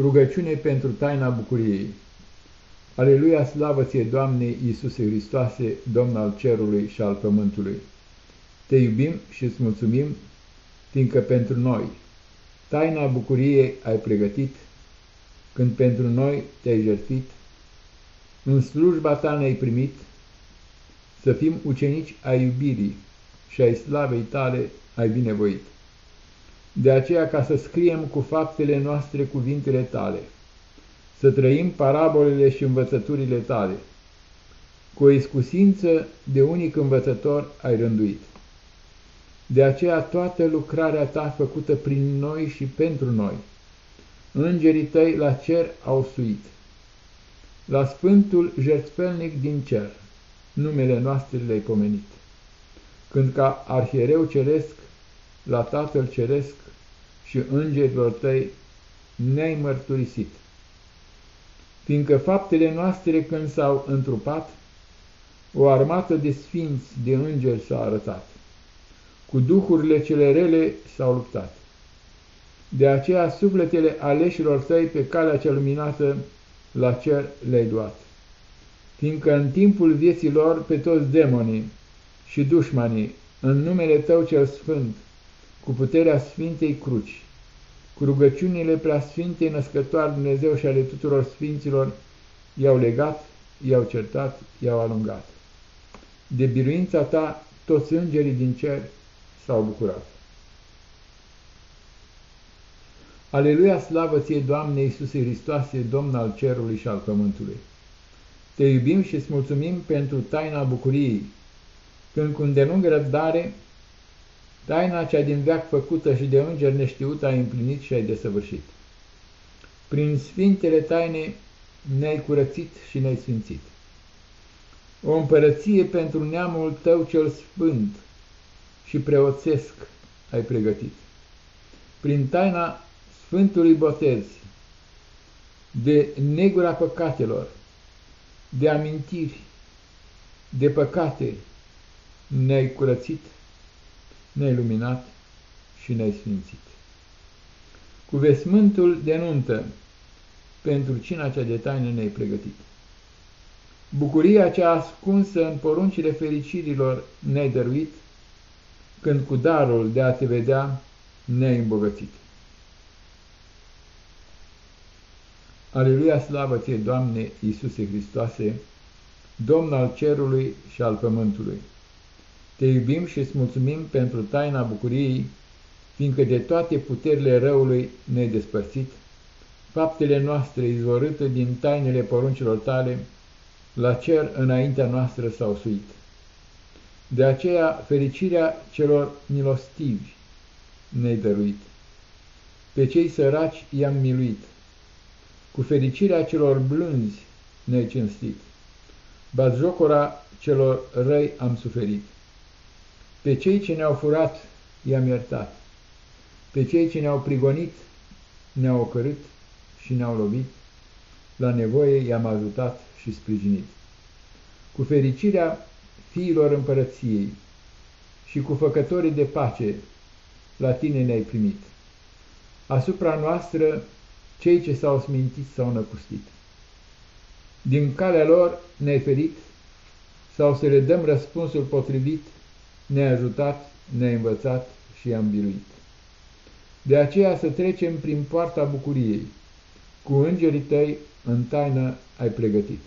Rugăciune pentru taina bucuriei. Aleluia, slavă ție, Doamne Iisuse Hristoase, Domn al cerului și al pământului! Te iubim și îți mulțumim, fiindcă pentru noi taina bucuriei ai pregătit, când pentru noi te-ai jertfit, în slujba ta ne-ai primit, să fim ucenici ai iubirii și ai slavei tale ai binevoit. De aceea ca să scriem cu faptele noastre cuvintele tale, să trăim parabolele și învățăturile tale, cu o iscusință de unic învățător ai rânduit. De aceea toată lucrarea ta făcută prin noi și pentru noi, îngerii tăi la cer au suit. La Sfântul Jertfelnic din cer, numele noastre le-ai pomenit. Când ca arhiereu ceresc, la Tatăl Ceresc și îngerilor tăi ne-ai mărturisit. Fiindcă faptele noastre când s-au întrupat, o armată de sfinți, de îngeri s-a arătat. Cu duhurile cele rele s-au luptat. De aceea sufletele aleșilor tăi pe calea cea luminată la cer le-ai luat. Fiindcă în timpul vieții lor pe toți demonii și dușmanii, în numele tău cel sfânt, cu puterea Sfintei Cruci, cu rugăciunile preasfintei născătoare Dumnezeu și ale tuturor sfinților, i-au legat, i-au certat, i-au alungat. De biruința ta, toți îngerii din cer s-au bucurat. Aleluia, slavă ție, Doamne Iisuse Hristoase, Domn al cerului și al pământului! Te iubim și îți mulțumim pentru taina bucuriei, când cu îndelung răbdare Taina cea din veac făcută și de înger neștiută ai împlinit și ai desăvârșit. Prin sfintele taine ne-ai curățit și ne-ai sfințit. O împărăție pentru neamul tău cel sfânt și preoțesc ai pregătit. Prin taina Sfântului Botez, de negura păcatelor, de amintiri, de păcate, ne-ai curățit ne-ai luminat și ne-ai sfințit. Cu vesmântul de nuntă, pentru cina cea de taină ne-ai pregătit. Bucuria cea ascunsă în poruncile fericirilor ne-ai dăruit, când cu darul de a te vedea ne-ai îmbogățit. Aleluia, slavă ție, Doamne Iisuse Hristoase, Domn al cerului și al pământului! Te iubim și îți mulțumim pentru taina bucuriei, fiindcă de toate puterile răului ne-ai despărțit, faptele noastre izvorâte din tainele poruncilor tale, la cer înaintea noastră s-au suit. De aceea fericirea celor milostivi ne-ai dăruit. Pe cei săraci i-am miluit. Cu fericirea celor blânzi ne-ai cinstit. Bazjocora celor răi am suferit. Pe cei ce ne-au furat, i-am iertat. Pe cei ce ne-au prigonit, ne-au ocărât și ne-au lovit. La nevoie i-am ajutat și sprijinit. Cu fericirea fiilor împărăției și cu făcătorii de pace, la tine ne-ai primit. Asupra noastră, cei ce s-au smintit s-au năpustit. Din calea lor ne-ai ferit, sau să le dăm răspunsul potrivit, ne-a ajutat, ne-a învățat și i-am biruit. De aceea să trecem prin poarta bucuriei, cu îngerii tăi în taină ai pregătit.